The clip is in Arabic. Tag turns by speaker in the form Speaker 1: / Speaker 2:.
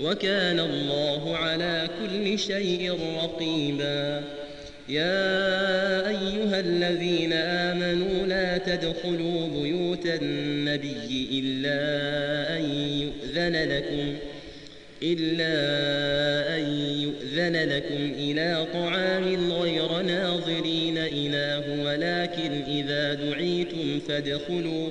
Speaker 1: وكان الله على كل شيء رقيبا. يا أيها الذين آمنوا لا تدخلوا بيوت النبي إلا أن يؤذن لكم إلا أن يؤذن لكم إلى طعام غير ناظرين إله ولكن إذا دعيتم فادخلوا